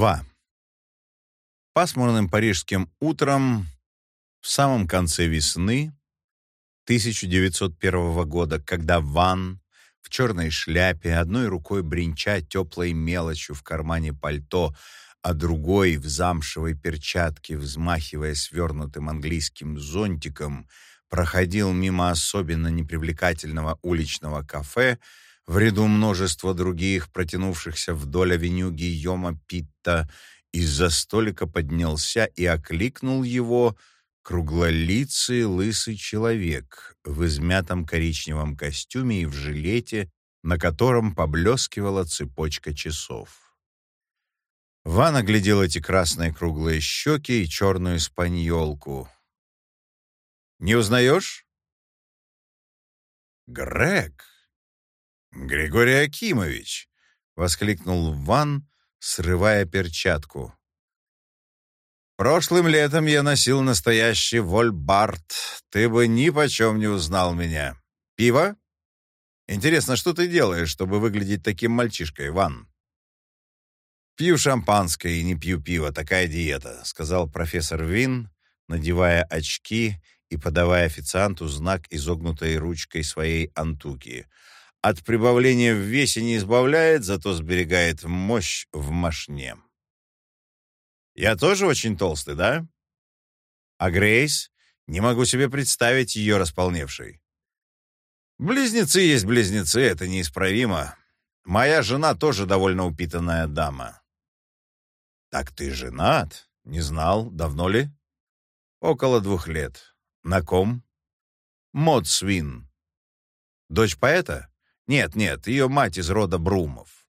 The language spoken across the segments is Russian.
2. Пасмурным парижским утром в самом конце весны 1901 года, когда Ван в черной шляпе, одной рукой бренча теплой мелочью в кармане пальто, а другой в замшевой перчатке, взмахивая свернутым английским зонтиком, проходил мимо особенно непривлекательного уличного кафе, в ряду множества других, протянувшихся вдоль авеню Гийома Питта, из-за столика поднялся и окликнул его круглолицый лысый человек в измятом коричневом костюме и в жилете, на котором поблескивала цепочка часов. Ван оглядел эти красные круглые щеки и черную спаньолку. «Не узнаешь?» «Грег!» «Григорий Акимович!» — воскликнул Ван, срывая перчатку. «Прошлым летом я носил настоящий вольбард. Ты бы ни почем не узнал меня. Пиво? Интересно, что ты делаешь, чтобы выглядеть таким мальчишкой, Ван?» «Пью шампанское и не пью пиво. Такая диета», — сказал профессор Вин, надевая очки и подавая официанту знак изогнутой ручкой своей антуки — от прибавления в весе не избавляет, зато сберегает мощь в мошне. Я тоже очень толстый, да? А Грейс? Не могу себе представить ее располневшей. Близнецы есть близнецы, это неисправимо. Моя жена тоже довольно упитанная дама. Так ты женат? Не знал. Давно ли? Около двух лет. На ком? Мод Свин. Дочь поэта? Нет, нет, ее мать из рода Брумов.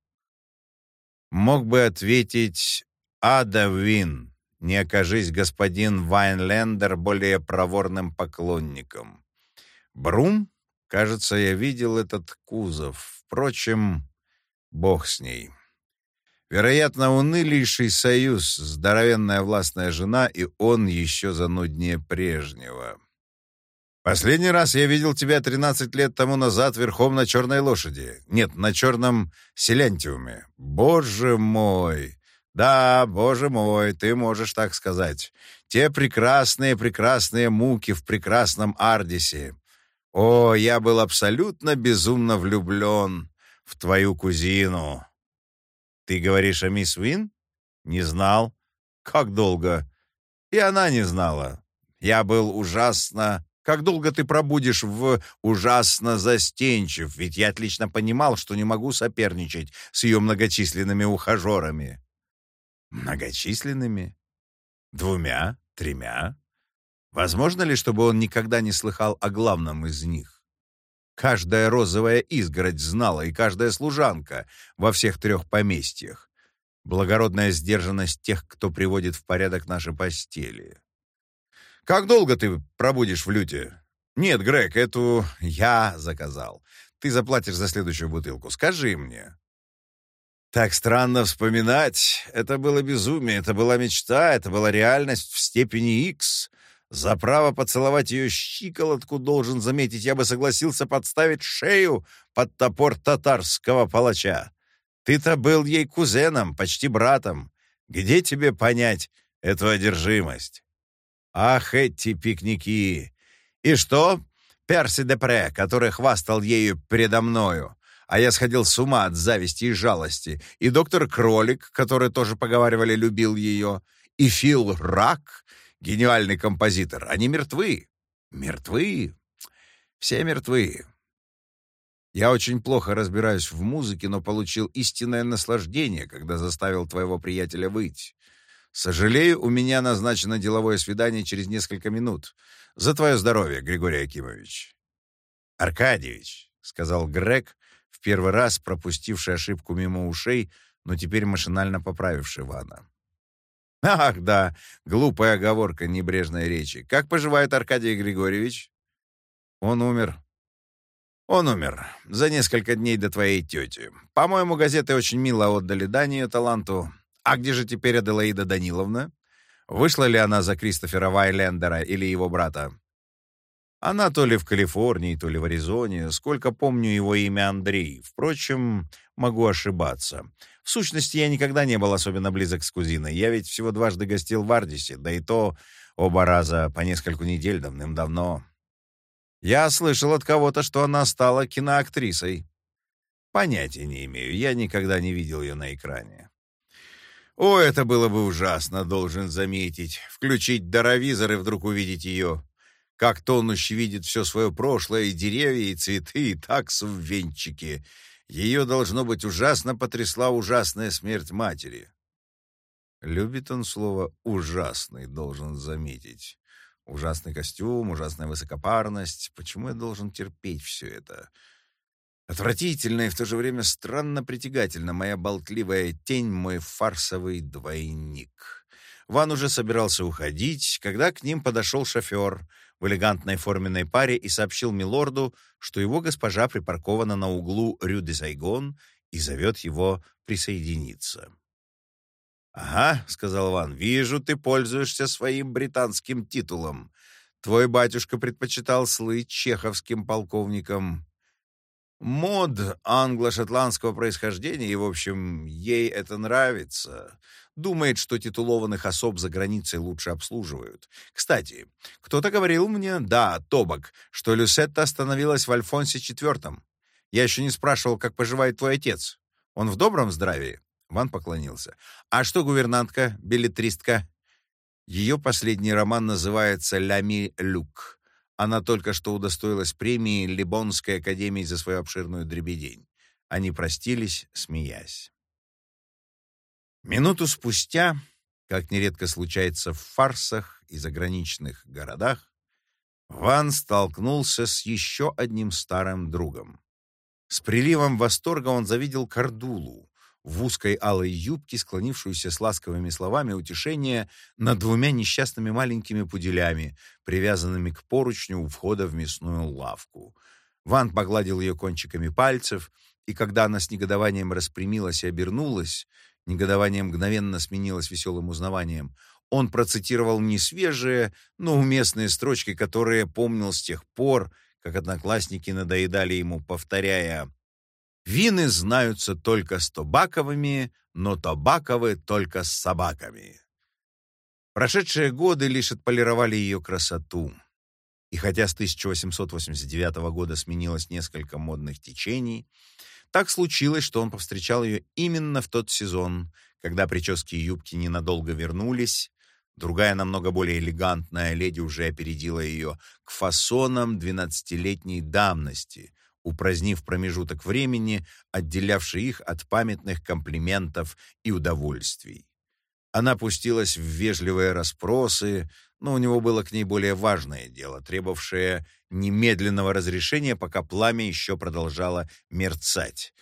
Мог бы ответить Ада Вин, не окажись господин Вайнлендер более проворным поклонником. Брум? Кажется, я видел этот кузов. Впрочем, бог с ней. Вероятно, унылейший союз, здоровенная властная жена, и он еще зануднее прежнего. Последний раз я видел тебя 13 лет тому назад верхом на черной лошади. Нет, на черном селентиуме. Боже мой! Да, боже мой, ты можешь так сказать. Те прекрасные-прекрасные муки в прекрасном Ардисе. О, я был абсолютно безумно влюблен в твою кузину. Ты говоришь о мисс Вин? Не знал. Как долго? И она не знала. Я был ужасно как долго ты пробудешь в ужасно застенчив, ведь я отлично понимал, что не могу соперничать с ее многочисленными ухажерами». «Многочисленными? Двумя? Тремя? Возможно ли, чтобы он никогда не слыхал о главном из них? Каждая розовая изгородь знала, и каждая служанка во всех трех поместьях. Благородная сдержанность тех, кто приводит в порядок наши постели. Как долго ты пробудешь в люте? Нет, Грег, эту я заказал. Ты заплатишь за следующую бутылку. Скажи мне. Так странно вспоминать. Это было безумие, это была мечта, это была реальность в степени X. За право поцеловать ее щиколотку, должен заметить, я бы согласился подставить шею под топор татарского палача. Ты-то был ей кузеном, почти братом. Где тебе понять эту одержимость? Ах, эти пикники! И что? Перси Депре, который хвастал ею передо мною, а я сходил с ума от зависти и жалости, и доктор Кролик, который тоже, поговаривали, любил ее, и Фил Рак, гениальный композитор, они мертвы. Мертвы. Все мертвы. Я очень плохо разбираюсь в музыке, но получил истинное наслаждение, когда заставил твоего приятеля выйти. Сожалею, у меня назначено деловое свидание через несколько минут. За твое здоровье, Григорий Акимович. Аркадьевич, сказал Грег, в первый раз пропустивший ошибку мимо ушей, но теперь машинально поправивший Ивана. Ах, да, глупая оговорка небрежной речи. Как поживает Аркадий Григорьевич? Он умер. Он умер за несколько дней до твоей тети. По-моему, газеты очень мило отдали дань ее таланту. А где же теперь Аделаида Даниловна? Вышла ли она за Кристофера Вайлендера или его брата? Она то ли в Калифорнии, то ли в Аризоне. Сколько помню его имя Андрей. Впрочем, могу ошибаться. В сущности, я никогда не был особенно близок с кузиной. Я ведь всего дважды гостил в Ардисе, да и то оба раза по нескольку недель давным-давно. Я слышал от кого-то, что она стала киноактрисой. Понятия не имею, я никогда не видел ее на экране. О, это было бы ужасно, должен заметить. Включить даровизор и вдруг увидеть ее. Как тонущий видит все свое прошлое, и деревья, и цветы, и таксу в венчике. Ее, должно быть, ужасно потрясла ужасная смерть матери. Любит он слово «ужасный», должен заметить. Ужасный костюм, ужасная высокопарность. Почему я должен терпеть все это? Отвратительно и в то же время странно притягательно моя болтливая тень, мой фарсовый двойник. Ван уже собирался уходить, когда к ним подошел шофер в элегантной форменной паре и сообщил милорду, что его госпожа припаркована на углу Рю-де-Сайгон и зовет его присоединиться. «Ага», — сказал Ван, — «вижу, ты пользуешься своим британским титулом. Твой батюшка предпочитал слыть чеховским полковником. Мод англо-шотландского происхождения, и, в общем, ей это нравится. Думает, что титулованных особ за границей лучше обслуживают. Кстати, кто-то говорил мне, да, Тобак, что Люсетта остановилась в Альфонсе IV. Я еще не спрашивал, как поживает твой отец. Он в добром здравии?» Ван поклонился. «А что гувернантка, билетристка?» Ее последний роман называется «Лями Люк». Она только что удостоилась премии Либонской академии за свою обширную дребедень. Они простились, смеясь. Минуту спустя, как нередко случается в фарсах и заграничных городах, Ван столкнулся с еще одним старым другом. С приливом восторга он завидел Кардулу, в узкой алой юбке, склонившуюся с ласковыми словами утешения над двумя несчастными маленькими пуделями, привязанными к поручню у входа в мясную лавку. Ван погладил ее кончиками пальцев, и когда она с негодованием распрямилась и обернулась, негодование мгновенно сменилось веселым узнаванием, он процитировал не свежие, но уместные строчки, которые помнил с тех пор, как одноклассники надоедали ему, повторяя Вины знаются только с табаковыми, но табаковы только с собаками. Прошедшие годы лишь отполировали ее красоту. И хотя с 1889 года сменилось несколько модных течений, так случилось, что он повстречал ее именно в тот сезон, когда прически и юбки ненадолго вернулись, другая, намного более элегантная леди уже опередила ее к фасонам двенадцатилетней давности, упразднив промежуток времени, отделявший их от памятных комплиментов и удовольствий. Она пустилась в вежливые расспросы, но у него было к ней более важное дело, требовавшее немедленного разрешения, пока пламя еще продолжало мерцать.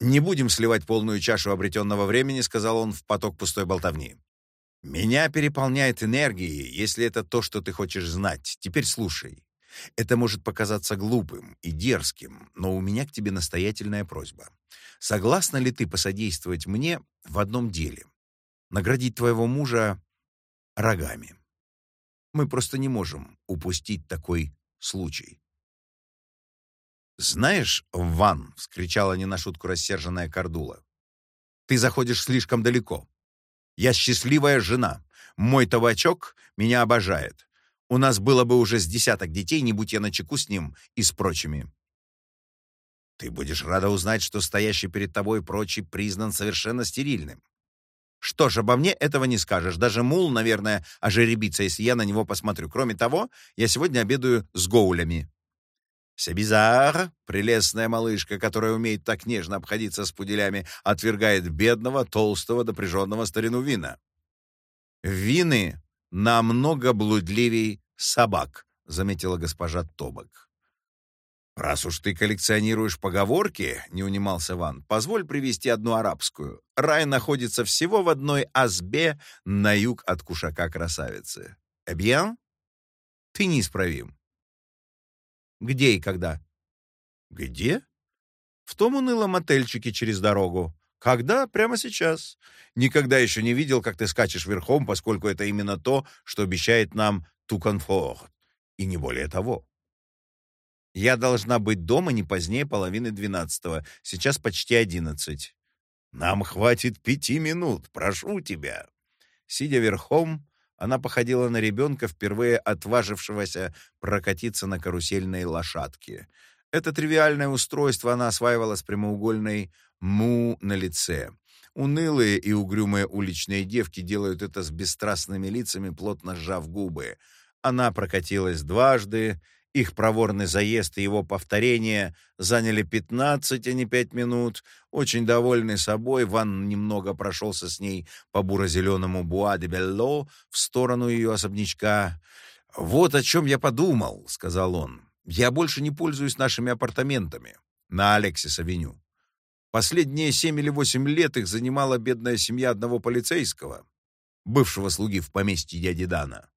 «Не будем сливать полную чашу обретенного времени», — сказал он в поток пустой болтовни. «Меня переполняет энергией, если это то, что ты хочешь знать. Теперь слушай. Это может показаться глупым и дерзким, но у меня к тебе настоятельная просьба. Согласна ли ты посодействовать мне в одном деле? Наградить твоего мужа рогами. Мы просто не можем упустить такой случай. «Знаешь, Ван!» — вскричала не на шутку рассерженная Кардула. «Ты заходишь слишком далеко. Я счастливая жена. Мой табачок меня обожает. У нас было бы уже с десяток детей, не будь я начеку с ним и с прочими. Ты будешь рада узнать, что стоящий перед тобой прочий признан совершенно стерильным. Что ж, обо мне этого не скажешь. Даже мул, наверное, ожеребится, если я на него посмотрю. Кроме того, я сегодня обедаю с гоулями. Себизар, прелестная малышка, которая умеет так нежно обходиться с пуделями, отвергает бедного, толстого, допряженного старину вина. Вины намного блудливей собак», — заметила госпожа Тобак. «Раз уж ты коллекционируешь поговорки, — не унимался Ван, — позволь привести одну арабскую. Рай находится всего в одной азбе на юг от кушака красавицы. Эбьян? Ты неисправим». «Где и когда?» «Где?» «В том унылом отельчике через дорогу. Когда? Прямо сейчас. Никогда еще не видел, как ты скачешь верхом, поскольку это именно то, что обещает нам ту комфорт. И не более того. Я должна быть дома не позднее половины двенадцатого. Сейчас почти одиннадцать. Нам хватит пяти минут, прошу тебя. Сидя верхом, она походила на ребенка, впервые отважившегося прокатиться на карусельной лошадке. Это тривиальное устройство она осваивала с прямоугольной «му» на лице. Унылые и угрюмые уличные девки делают это с бесстрастными лицами, плотно сжав губы. Она прокатилась дважды, их проворный заезд и его повторение заняли 15, а не 5 минут. Очень довольный собой, Ван немного прошелся с ней по буро-зеленому Буа-де-Белло в сторону ее особнячка. «Вот о чем я подумал», — сказал он. «Я больше не пользуюсь нашими апартаментами на Алексис-авеню. Последние семь или восемь лет их занимала бедная семья одного полицейского, бывшего слуги в поместье дяди Дана.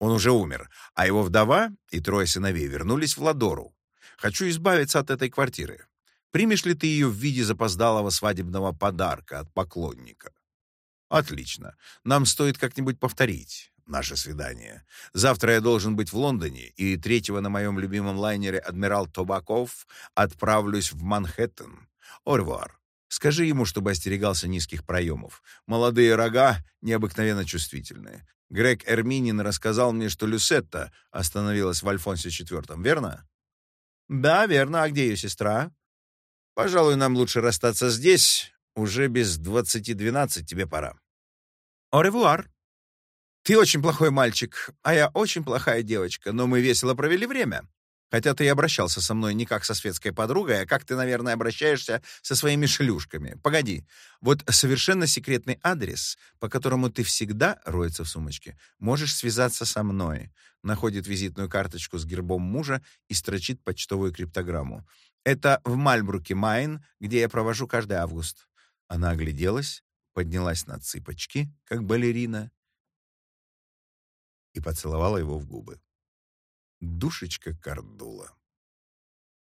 Он уже умер, а его вдова и трое сыновей вернулись в Ладору. Хочу избавиться от этой квартиры. Примешь ли ты ее в виде запоздалого свадебного подарка от поклонника? Отлично. Нам стоит как-нибудь повторить наше свидание. Завтра я должен быть в Лондоне, и третьего на моем любимом лайнере «Адмирал Тобаков» отправлюсь в Манхэттен. Орвуар. Скажи ему, чтобы остерегался низких проемов. Молодые рога необыкновенно чувствительные. Грег Эрминин рассказал мне, что Люсетта остановилась в Альфонсе IV, верно? Да, верно. А где ее сестра? Пожалуй, нам лучше расстаться здесь. Уже без двадцати двенадцать тебе пора. Оревуар. Ты очень плохой мальчик, а я очень плохая девочка, но мы весело провели время. Хотя ты и обращался со мной не как со светской подругой, а как ты, наверное, обращаешься со своими шлюшками. Погоди, вот совершенно секретный адрес, по которому ты всегда, роется в сумочке, можешь связаться со мной. Находит визитную карточку с гербом мужа и строчит почтовую криптограмму. Это в Мальбруке, Майн, где я провожу каждый август. Она огляделась, поднялась на цыпочки, как балерина, и поцеловала его в губы. Душечка Кардула.